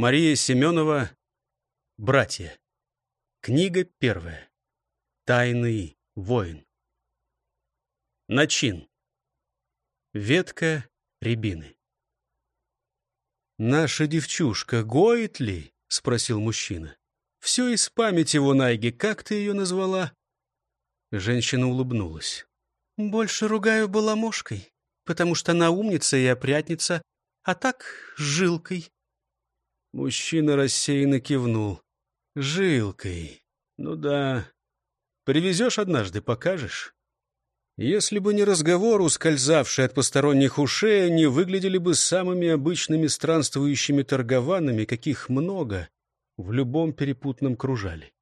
Мария Семенова «Братья». Книга первая. Тайный воин. Начин. Ветка рябины. «Наша девчушка гоет ли?» — спросил мужчина. «Все из памяти его, Найги. Как ты ее назвала?» Женщина улыбнулась. «Больше ругаю баламошкой, потому что она умница и опрятница, а так — жилкой». Мужчина рассеянно кивнул. «Жилкой. Ну да. Привезешь однажды, покажешь?» Если бы не разговор, ускользавший от посторонних ушей, они выглядели бы самыми обычными странствующими торгованами, каких много в любом перепутном кружале.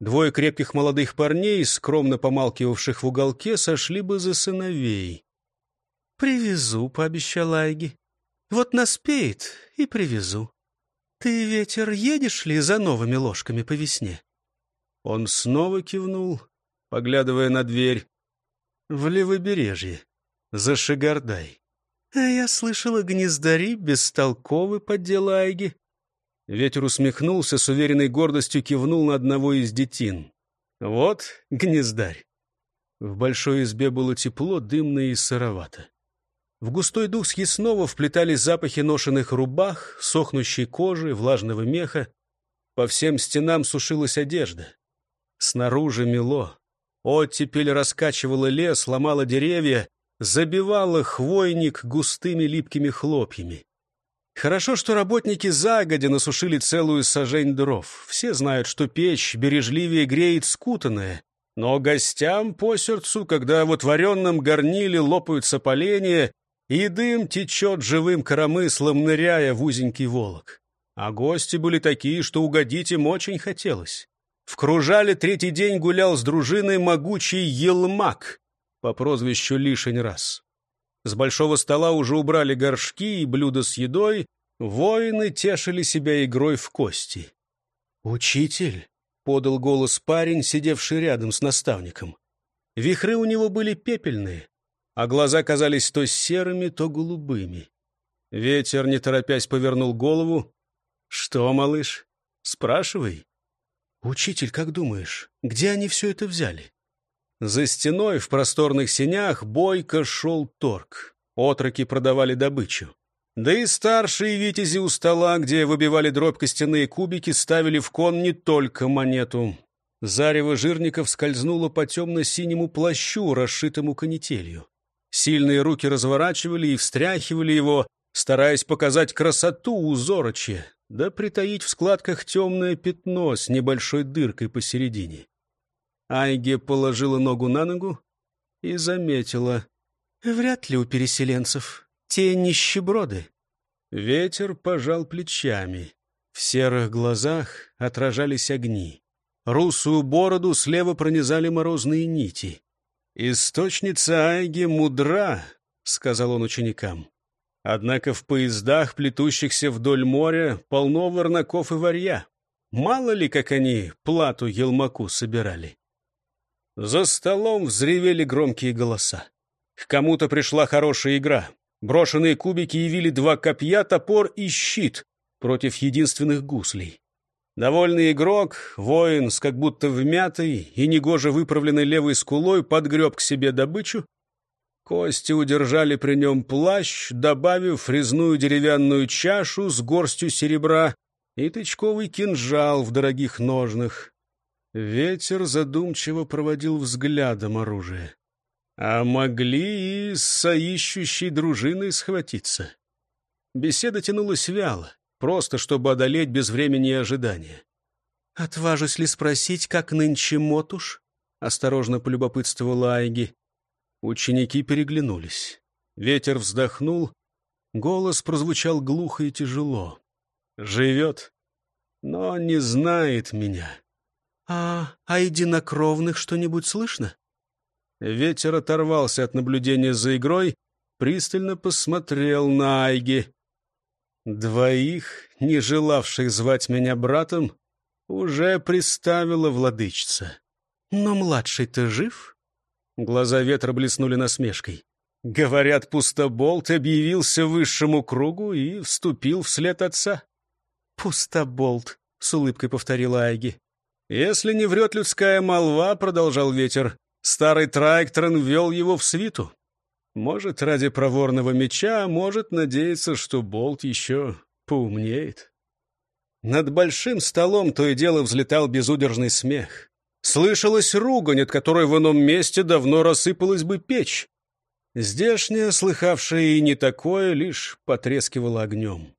Двое крепких молодых парней, скромно помалкивавших в уголке, сошли бы за сыновей. «Привезу», — пообещал Айги. «Вот наспеет и привезу. Ты, ветер, едешь ли за новыми ложками по весне?» Он снова кивнул, поглядывая на дверь. «В левобережье, за Шигардай». «А я слышала, гнездари бестолковы, поддела Айги. Ветер усмехнулся, с уверенной гордостью кивнул на одного из детин. «Вот гнездарь». В большой избе было тепло, дымно и сыровато. В густой дух съестного вплетались запахи ношенных рубах, сохнущей кожи, влажного меха. По всем стенам сушилась одежда. Снаружи мело. Оттепель раскачивала лес, ломала деревья, забивала хвойник густыми липкими хлопьями. Хорошо, что работники загодя насушили целую сажень дров. Все знают, что печь бережливее греет скутанная. Но гостям по сердцу, когда в отворенном горниле лопаются поленья, и дым течет живым коромыслом, ныряя в узенький волок. А гости были такие, что угодить им очень хотелось. В Кружале третий день гулял с дружиной могучий Елмак по прозвищу Лишень раз. С большого стола уже убрали горшки и блюда с едой. Воины тешили себя игрой в кости. «Учитель!» — подал голос парень, сидевший рядом с наставником. Вихры у него были пепельные, а глаза казались то серыми, то голубыми. Ветер, не торопясь, повернул голову. «Что, малыш? Спрашивай». «Учитель, как думаешь, где они все это взяли?» За стеной в просторных сенях бойко шел торг. Отроки продавали добычу. Да и старшие витязи у стола, где выбивали дробь костяные кубики, ставили в кон не только монету. Зарево жирников скользнуло по темно-синему плащу, расшитому канителью. Сильные руки разворачивали и встряхивали его, стараясь показать красоту узорочья, да притаить в складках темное пятно с небольшой дыркой посередине. Айге положила ногу на ногу и заметила. «Вряд ли у переселенцев. Те нищеброды». Ветер пожал плечами. В серых глазах отражались огни. Русую бороду слева пронизали морозные нити. «Источница Айги мудра», — сказал он ученикам. «Однако в поездах, плетущихся вдоль моря, полно ворнаков и варья. Мало ли, как они плату елмаку собирали». За столом взревели громкие голоса. К кому-то пришла хорошая игра. Брошенные кубики явили два копья, топор и щит против единственных гуслей. Довольный игрок, воин с как будто вмятой и негоже выправленной левой скулой подгреб к себе добычу. Кости удержали при нем плащ, добавив резную деревянную чашу с горстью серебра и тычковый кинжал в дорогих ножнах. Ветер задумчиво проводил взглядом оружие. А могли и с соищущей дружиной схватиться. Беседа тянулась вяло, просто чтобы одолеть без времени и ожидания. «Отважусь ли спросить, как нынче Мотуш?» — осторожно полюбопытствовала Айги. Ученики переглянулись. Ветер вздохнул, голос прозвучал глухо и тяжело. «Живет, но не знает меня». «А о единокровных что-нибудь слышно?» Ветер оторвался от наблюдения за игрой, пристально посмотрел на Айги. Двоих, не желавших звать меня братом, уже приставила владычица. «Но младший-то жив?» Глаза ветра блеснули насмешкой. Говорят, пустоболт объявился высшему кругу и вступил вслед отца. «Пустоболт», — с улыбкой повторила Айги. «Если не врет людская молва», — продолжал ветер, — «старый Трайкторн ввел его в свиту. Может, ради проворного меча, а может, надеяться, что болт еще поумнеет». Над большим столом то и дело взлетал безудержный смех. Слышалась ругань, от которой в ином месте давно рассыпалась бы печь. Здешняя, слыхавшая и не такое, лишь потрескивала огнем.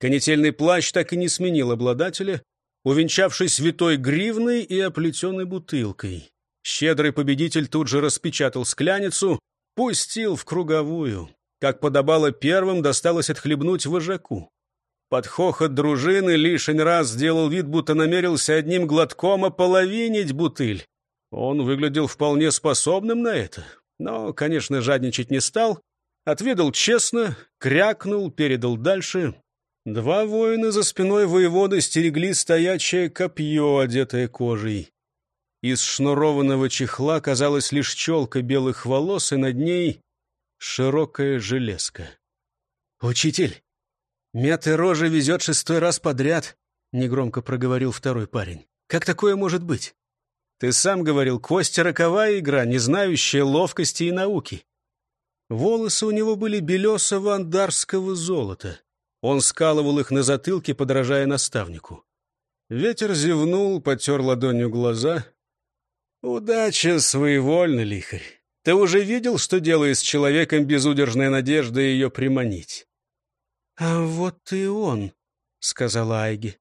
Конетельный плащ так и не сменил обладателя, увенчавшись витой гривной и оплетенной бутылкой. Щедрый победитель тут же распечатал скляницу, пустил в круговую. Как подобало первым, досталось отхлебнуть вожаку. Под хохот дружины лишень раз сделал вид, будто намерился одним глотком ополовинить бутыль. Он выглядел вполне способным на это, но, конечно, жадничать не стал. Отведал честно, крякнул, передал дальше. Два воина за спиной воеводы стерегли стоячее копье, одетое кожей. Из шнурованного чехла казалась лишь челка белых волос, и над ней широкая железка. «Учитель, мятый рожа везет шестой раз подряд», — негромко проговорил второй парень. «Как такое может быть? Ты сам говорил, Костя — роковая игра, не знающая ловкости и науки». Волосы у него были белесого андарского золота. Он скалывал их на затылке, подражая наставнику. Ветер зевнул, потер ладонью глаза. «Удача своевольна, лихарь. Ты уже видел, что делает с человеком безудержная надежда ее приманить?» «А вот и он», — сказала Айги.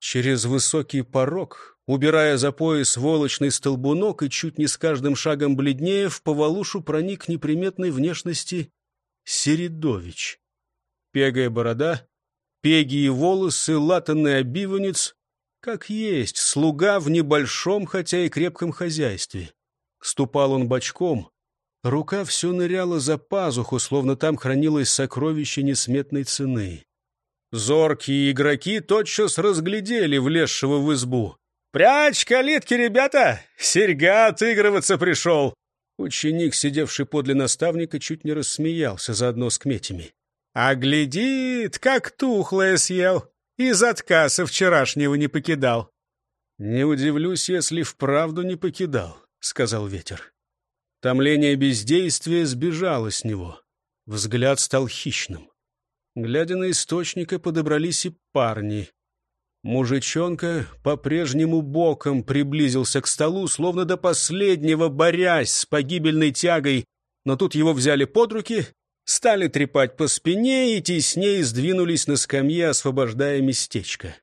Через высокий порог, убирая за пояс волочный столбунок и чуть не с каждым шагом бледнее, в повалушу проник неприметной внешности Середович пегая борода, пегие волосы, латанный обиванец, как есть, слуга в небольшом, хотя и крепком хозяйстве. Ступал он бочком, рука все ныряла за пазуху, словно там хранилось сокровище несметной цены. Зоркие игроки тотчас разглядели влезшего в избу. «Прячь калитки, ребята! Серьга отыгрываться пришел!» Ученик, сидевший подле наставника, чуть не рассмеялся заодно с кметями. А глядит, как тухлое съел, и затка со вчерашнего не покидал. — Не удивлюсь, если вправду не покидал, — сказал ветер. Томление бездействия сбежало с него. Взгляд стал хищным. Глядя на источника, подобрались и парни. Мужичонка по-прежнему боком приблизился к столу, словно до последнего борясь с погибельной тягой, но тут его взяли под руки стали трепать по спине и теснее сдвинулись на скамье, освобождая местечко.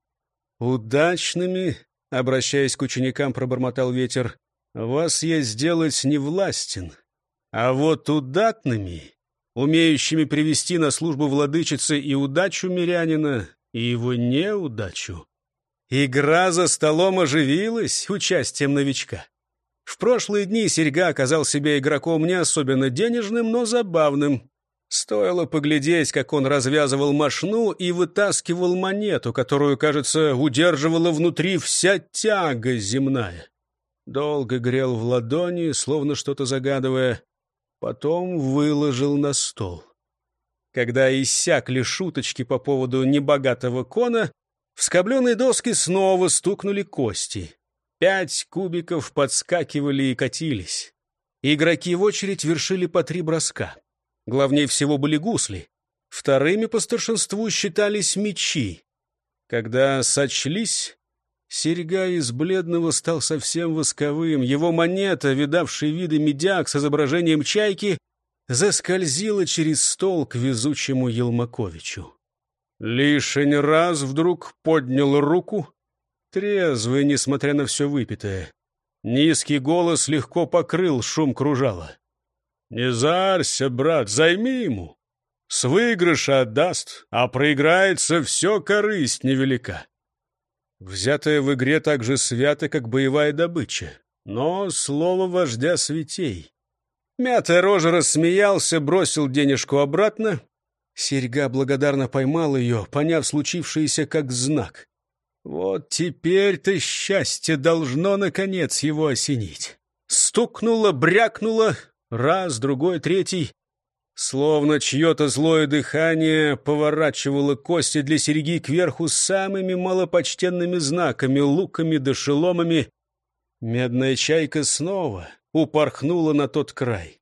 «Удачными», — обращаясь к ученикам, пробормотал ветер, — «вас я сделать не властен, а вот удатными, умеющими привести на службу владычицы и удачу мирянина, и его неудачу». Игра за столом оживилась участием новичка. В прошлые дни Серьга оказал себя игроком не особенно денежным, но забавным. Стоило поглядеть, как он развязывал мошну и вытаскивал монету, которую, кажется, удерживала внутри вся тяга земная. Долго грел в ладони, словно что-то загадывая, потом выложил на стол. Когда иссякли шуточки по поводу небогатого кона, в скобленные доски снова стукнули кости. Пять кубиков подскакивали и катились. Игроки в очередь вершили по три броска. Главнее всего были гусли. Вторыми по старшинству считались мечи. Когда сочлись, серьга из бледного стал совсем восковым. Его монета, видавший виды медяк с изображением чайки, заскользила через стол к везучему Елмаковичу. Лишень раз вдруг поднял руку, трезвый, несмотря на все выпитое. Низкий голос легко покрыл шум кружала. «Не зарься, брат, займи ему. С выигрыша отдаст, а проиграется все корысть невелика». Взятая в игре так же свято, как боевая добыча, но слово вождя святей. Мятая рожа рассмеялся, бросил денежку обратно. Серьга благодарно поймал ее, поняв случившееся как знак. Вот теперь-то счастье должно, наконец, его осенить. Стукнуло, брякнуло, Раз, другой, третий. Словно чье-то злое дыхание поворачивало кости для серьги кверху самыми малопочтенными знаками, луками да шеломами. Медная чайка снова упорхнула на тот край.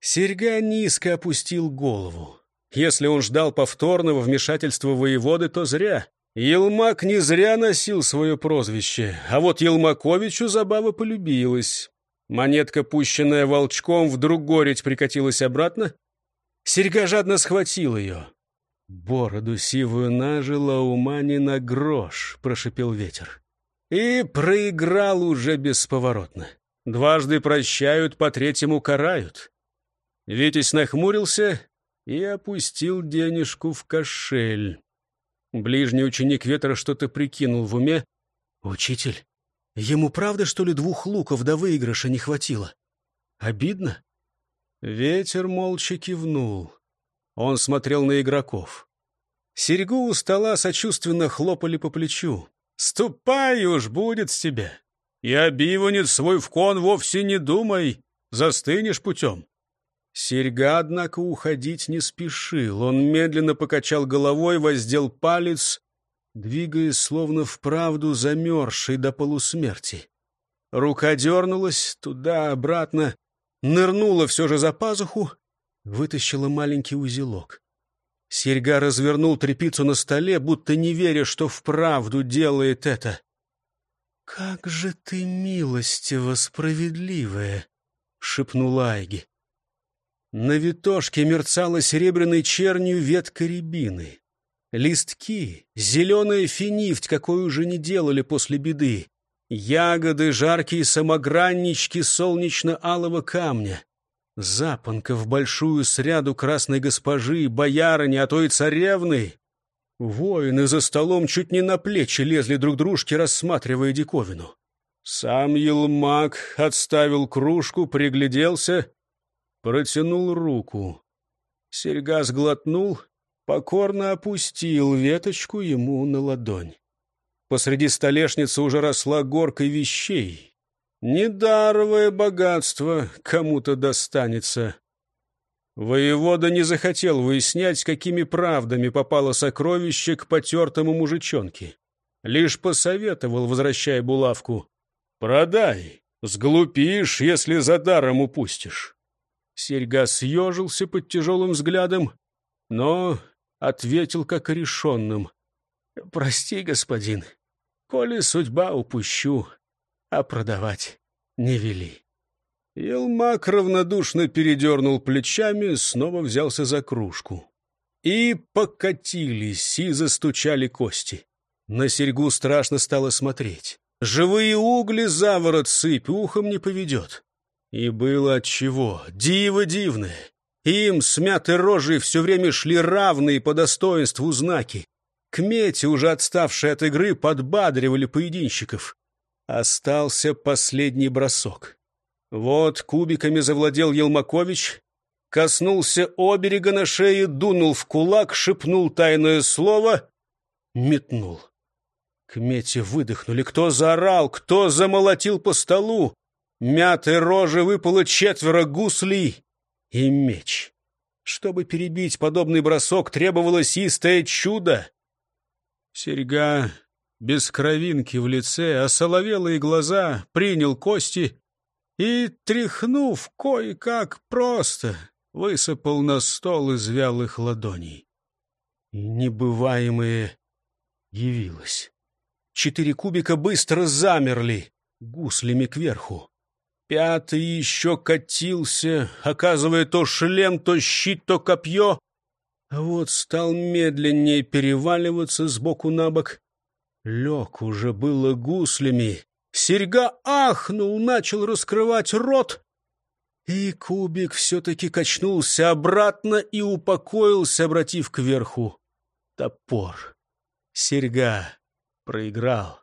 Серьга низко опустил голову. Если он ждал повторного вмешательства воеводы, то зря. Елмак не зря носил свое прозвище, а вот Елмаковичу забава полюбилась. Монетка, пущенная волчком, вдруг гореть прикатилась обратно. Серьга жадно схватил ее. «Бороду сивую нажила, ума не на грош», — прошипел ветер. И проиграл уже бесповоротно. Дважды прощают, по третьему карают. Витязь нахмурился и опустил денежку в кошель. Ближний ученик ветра что-то прикинул в уме. «Учитель, ему правда, что ли, двух луков до выигрыша не хватило? Обидно?» Ветер молча кивнул. Он смотрел на игроков. Серьгу у стола сочувственно хлопали по плечу. «Ступай уж, будет с тебя! И обиванец свой в кон вовсе не думай, застынешь путем!» Серьга, однако, уходить не спешил. Он медленно покачал головой, воздел палец, двигаясь словно вправду замерзший до полусмерти. Рука дернулась туда-обратно, нырнула все же за пазуху, вытащила маленький узелок. Серьга развернул трепицу на столе, будто не веря, что вправду делает это. «Как же ты милостиво справедливая!» — шепнула Айги. На витошке мерцала серебряной чернью ветка рябины. Листки, зеленая финифть, какой уже не делали после беды. Ягоды, жаркие самограннички солнечно-алого камня. Запонка в большую сряду красной госпожи, боярыни, а то и царевны. Воины за столом чуть не на плечи лезли друг дружке, рассматривая диковину. Сам Елмак отставил кружку, пригляделся протянул руку. Серьга сглотнул, покорно опустил веточку ему на ладонь. Посреди столешницы уже росла горка вещей. Недаровое богатство кому-то достанется. Воевода не захотел выяснять, какими правдами попало сокровище к потертому мужичонке. Лишь посоветовал, возвращая булавку. «Продай, сглупишь, если за даром упустишь». Серьга съежился под тяжелым взглядом, но ответил как решенным. «Прости, господин, коли судьба упущу, а продавать не вели». Елмак равнодушно передернул плечами, снова взялся за кружку. И покатились, и застучали кости. На серьгу страшно стало смотреть. Живые угли за ворот сыпь, ухом не поведет. И было отчего. Диво дивное. Им, смятой рожей, все время шли равные по достоинству знаки. К мете, уже отставшие от игры, подбадривали поединщиков. Остался последний бросок. Вот кубиками завладел Елмакович, коснулся оберега на шее, дунул в кулак, шепнул тайное слово, метнул. К мете выдохнули. Кто заорал, кто замолотил по столу. Мятой рожи выпало четверо гуслей и меч. Чтобы перебить подобный бросок, требовалось истое чудо. Серьга без кровинки в лице, осоловелые глаза, принял кости и, тряхнув кое-как просто, высыпал на стол из вялых ладоней. Небываемое явилось. Четыре кубика быстро замерли, гуслями кверху. Пятый еще катился, оказывая то шлем, то щит, то копье. А вот стал медленнее переваливаться сбоку на бок. Лег уже было гуслями. Серьга ахнул, начал раскрывать рот. И кубик все-таки качнулся обратно и упокоился, обратив кверху топор. Серьга проиграл.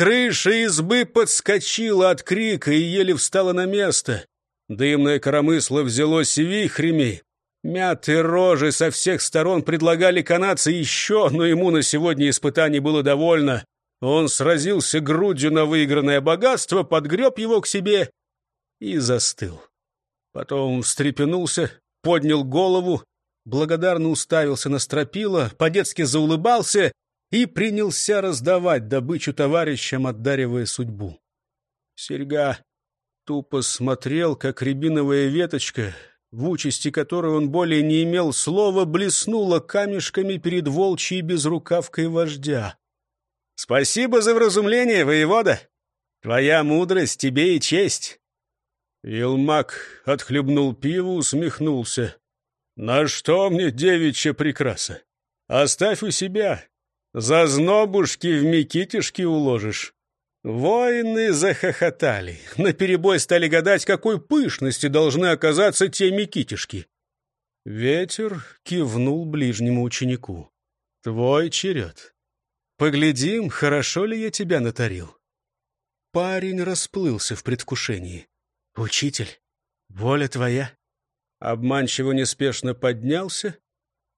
Крыша избы подскочила от крика и еле встала на место. Дымное коромысло взялось вихрями. Мятые рожи со всех сторон предлагали канаться еще, но ему на сегодня испытаний было довольно. Он сразился грудью на выигранное богатство, подгреб его к себе и застыл. Потом встрепенулся, поднял голову, благодарно уставился на стропила, по-детски заулыбался и принялся раздавать добычу товарищам, отдаривая судьбу. Серьга тупо смотрел, как рябиновая веточка, в участи которой он более не имел слова, блеснула камешками перед волчьей безрукавкой вождя. — Спасибо за вразумление, воевода! Твоя мудрость тебе и честь! Елмак отхлебнул пиво, усмехнулся. — На что мне девичья прекраса? Оставь у себя. За знобушки в Микитишки уложишь. Воины захохотали, наперебой стали гадать, какой пышности должны оказаться те микитишки. Ветер кивнул ближнему ученику. «Твой черед. Поглядим, хорошо ли я тебя натарил». Парень расплылся в предвкушении. «Учитель, воля твоя». Обманчиво неспешно поднялся,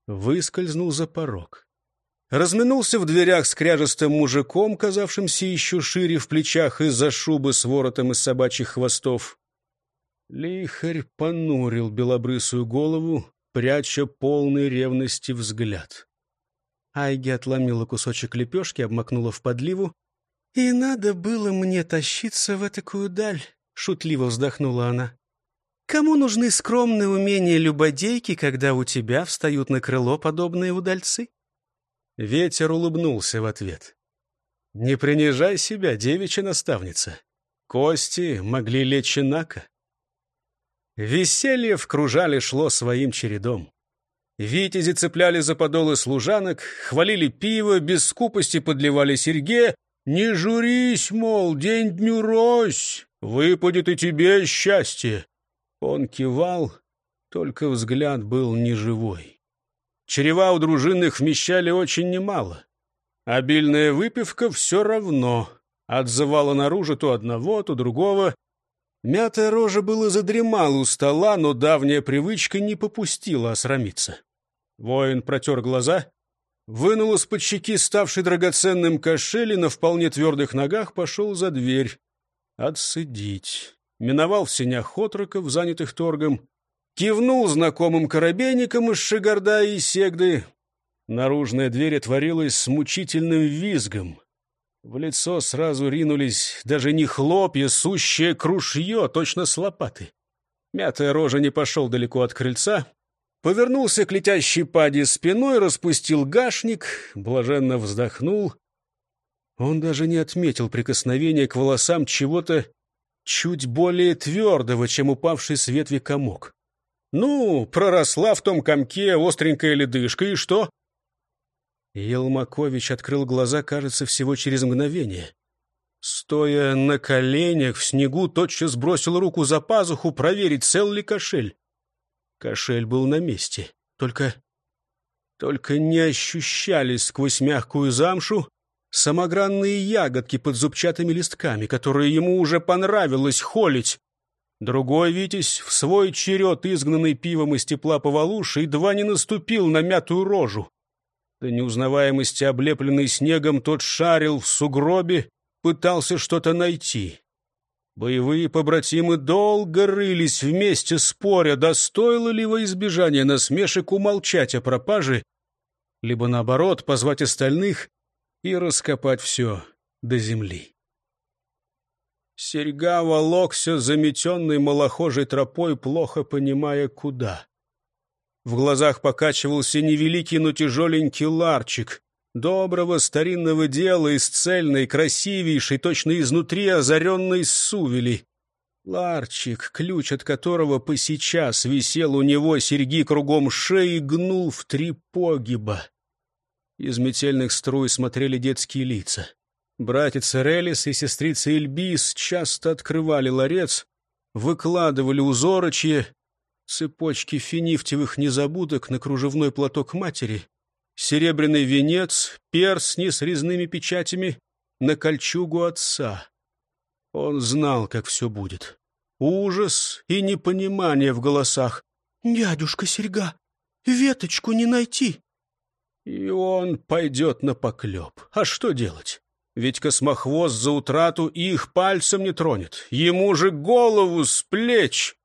выскользнул за порог разминулся в дверях с кряжестым мужиком, казавшимся еще шире в плечах из-за шубы с воротом из собачьих хвостов. Лихарь понурил белобрысую голову, пряча полный ревности взгляд. Айги отломила кусочек лепешки, обмакнула в подливу. «И надо было мне тащиться в такую даль», — шутливо вздохнула она. «Кому нужны скромные умения любодейки, когда у тебя встают на крыло подобные удальцы?» Ветер улыбнулся в ответ. «Не принижай себя, девичья наставница. Кости могли лечь инако». Веселье в кружале шло своим чередом. Витязи цепляли за подолы служанок, хвалили пиво, без скупости подливали серьге. «Не журись, мол, день дню рось, выпадет и тебе счастье!» Он кивал, только взгляд был неживой. Черева у дружинных вмещали очень немало. Обильная выпивка все равно отзывала наружу то одного, то другого. Мятая рожа было задремала у стола, но давняя привычка не попустила осрамиться. Воин протер глаза, вынул из-под щеки ставший драгоценным кошель и на вполне твердых ногах пошел за дверь. Отсыдить. Миновал в сенях отроков, занятых торгом, Кивнул знакомым коробейникам из Шигарда и Сегды. Наружная дверь отворилась с мучительным визгом. В лицо сразу ринулись даже не хлопья, сущее крушье, точно с лопаты. Мятая рожа не пошел далеко от крыльца, повернулся к летящей паде спиной, распустил гашник, блаженно вздохнул. Он даже не отметил прикосновения к волосам чего-то чуть более твердого, чем упавший с ветви комок. Ну, проросла в том комке остренькая ледышка, и что? Елмакович открыл глаза, кажется, всего через мгновение. Стоя на коленях в снегу, тотчас бросил руку за пазуху проверить, цел ли кошель. Кошель был на месте, только... Только не ощущались сквозь мягкую замшу самогранные ягодки под зубчатыми листками, которые ему уже понравилось холить. Другой Витязь, в свой черед, изгнанный пивом из тепла повалуши, едва не наступил на мятую рожу. До неузнаваемости, облепленный снегом, тот шарил в сугробе, пытался что-то найти. Боевые побратимы долго рылись вместе, споря, достоило ли во избежание насмешек умолчать о пропаже, либо, наоборот, позвать остальных и раскопать все до земли. Серьга волокся заметенной малохожей тропой, плохо понимая, куда. В глазах покачивался невеликий, но тяжеленький ларчик. Доброго старинного дела из цельной, красивейшей, точно изнутри озаренной сувели. Ларчик, ключ от которого по сейчас висел у него серьги кругом шеи, гнул в три погиба. Из метельных струй смотрели детские лица. Братец Релис и сестрица Эльбис часто открывали ларец, выкладывали узорочье, цепочки финифтевых незабудок на кружевной платок матери, серебряный венец, перстни с резными печатями на кольчугу отца. Он знал, как все будет. Ужас и непонимание в голосах. «Дядюшка Серьга, веточку не найти!» И он пойдет на поклеп. А что делать? Ведь космохвост за утрату их пальцем не тронет. Ему же голову с плеч.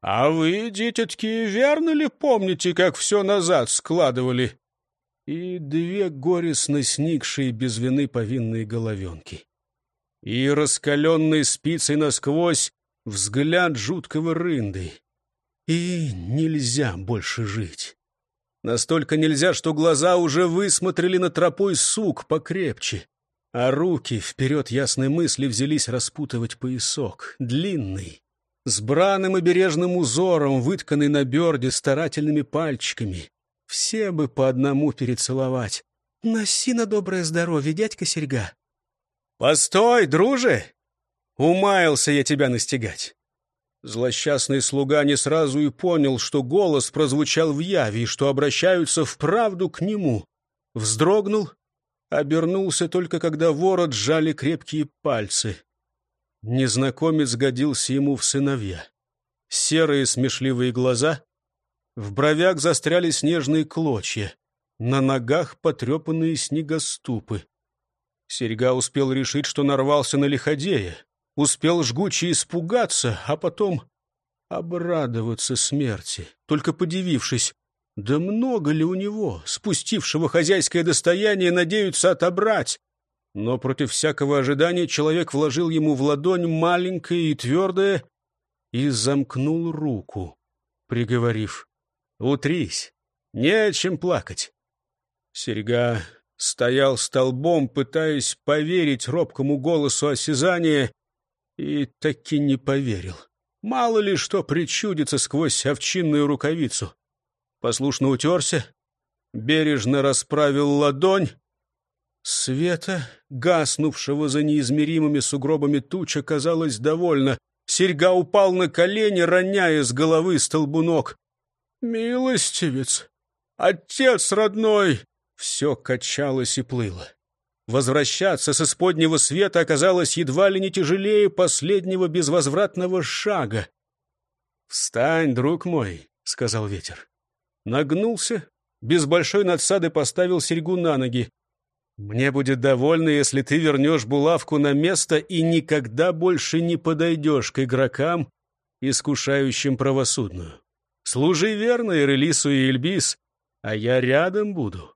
А вы, дитятки, верно ли помните, как все назад складывали? И две горестно сникшие без вины повинные головенки. И раскаленной спицей насквозь взгляд жуткого рынды. И нельзя больше жить. Настолько нельзя, что глаза уже высмотрели на тропой сук покрепче, а руки вперед ясной мысли взялись распутывать поясок, длинный, с браным и бережным узором, вытканный на берде старательными пальчиками. Все бы по одному перецеловать. Носи на доброе здоровье, дядька Серьга. «Постой, друже!» Умаялся я тебя настигать. Злосчастный слуга не сразу и понял, что голос прозвучал в яве что обращаются вправду к нему. Вздрогнул, обернулся только когда ворот сжали крепкие пальцы. Незнакомец годился ему в сыновья. Серые смешливые глаза, в бровях застряли снежные клочья, на ногах потрепанные снегоступы. Серьга успел решить, что нарвался на лиходея успел жгуче испугаться, а потом обрадоваться смерти, только подивившись, да много ли у него, спустившего хозяйское достояние, надеются отобрать? Но против всякого ожидания человек вложил ему в ладонь маленькое и твердое и замкнул руку, приговорив «Утрись, не о чем плакать». Серега стоял столбом, пытаясь поверить робкому голосу осязания, и таки не поверил. Мало ли что причудится сквозь овчинную рукавицу. Послушно утерся, бережно расправил ладонь. Света, гаснувшего за неизмеримыми сугробами туч, оказалось довольно. Серьга упал на колени, роняя с головы столбунок. «Милостивец! Отец родной!» Все качалось и плыло. Возвращаться с исподнего света оказалось едва ли не тяжелее последнего безвозвратного шага. «Встань, друг мой», — сказал ветер. Нагнулся, без большой надсады поставил серьгу на ноги. «Мне будет довольно, если ты вернешь булавку на место и никогда больше не подойдешь к игрокам, искушающим правосудную. Служи верно, Ирелису и Эльбис, а я рядом буду».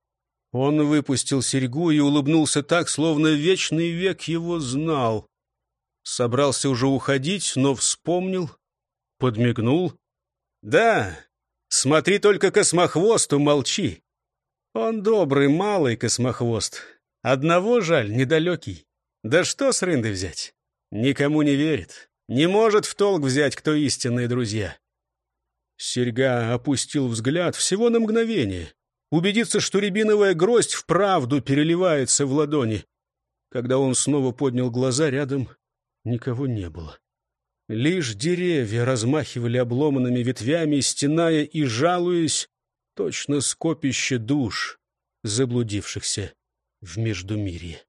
Он выпустил серьгу и улыбнулся так, словно вечный век его знал. Собрался уже уходить, но вспомнил, подмигнул. «Да, смотри только космохвосту, молчи. Он добрый, малый космохвост. Одного жаль, недалекий. Да что с рынды взять? Никому не верит. Не может в толк взять, кто истинные друзья». Серьга опустил взгляд всего на мгновение убедиться, что рябиновая гроздь вправду переливается в ладони. Когда он снова поднял глаза, рядом никого не было. Лишь деревья размахивали обломанными ветвями, стеная и жалуясь, точно скопище душ, заблудившихся в Междумирье.